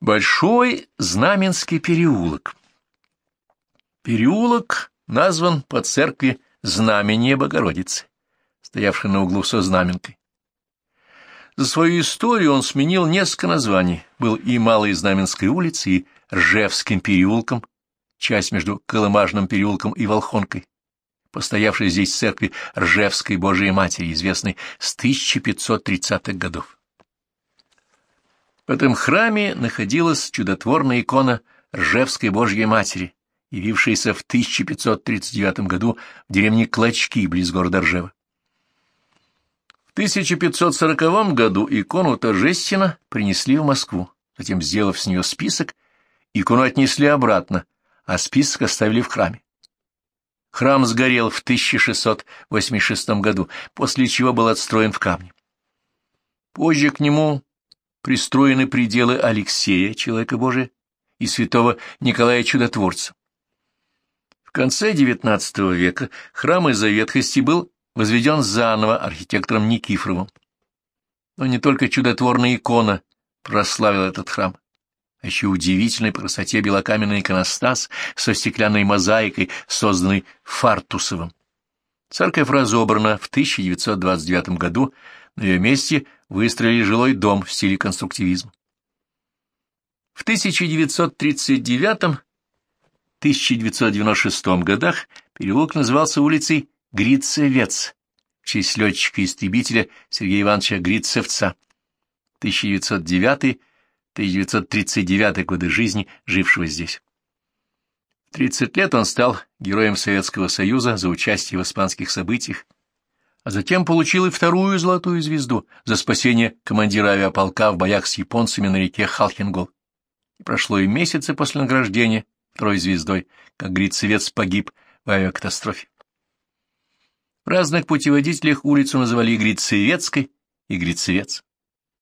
Большой Знаменский переулок Переулок назван по церкви Знамения Богородицы, стоявшей на углу со знаменкой. За свою историю он сменил несколько названий. Был и Малой Знаменской улицей, и Ржевским переулком, часть между Колымажным переулком и Волхонкой, постоявшей здесь церкви Ржевской Божией Матери, известной с 1530-х годов. В этом храме находилась чудотворная икона Ржевской Божьей Матери, явившаяся в 1539 году в деревне Клочки, близ города Ржева. В 1540 году икону торжественно принесли в Москву, затем, сделав с нее список, икону отнесли обратно, а список оставили в храме. Храм сгорел в 1686 году, после чего был отстроен в камне. Позже к нему пристроены пределы Алексея, человека Божия, и святого Николая Чудотворца. В конце XIX века храм из-за ветхости был возведен заново архитектором Никифоровым. Но не только чудотворная икона прославила этот храм, а еще удивительной по красоте белокаменный иконостас со стеклянной мозаикой, созданный Фартусовым. Церковь разобрана в 1929 году, на ее месте выстроили жилой дом в стиле конструктивизма. В 1939-1996 годах переулок назывался улицей Грицевец в честь летчика-истребителя Сергея Ивановича Грицевца, 1909-1939 годы жизни, жившего здесь. В 30 лет он стал героем Советского Союза за участие в испанских событиях, а затем получил и вторую золотую звезду за спасение командира авиаполка в боях с японцами на реке Халхингол. И прошло и месяцы после награждения второй звездой, как Грицевец погиб в авиакатастрофе. В разных путеводителях улицу называли Грицевецкой, и Грицевец.